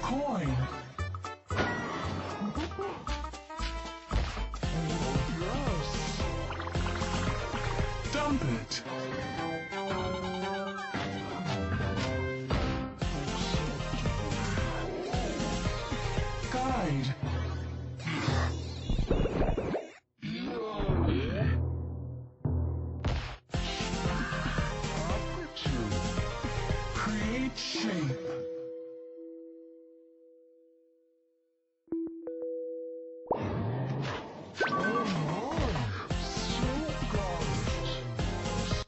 coin. Gross. Dump it. Guide. Create shape. Oh,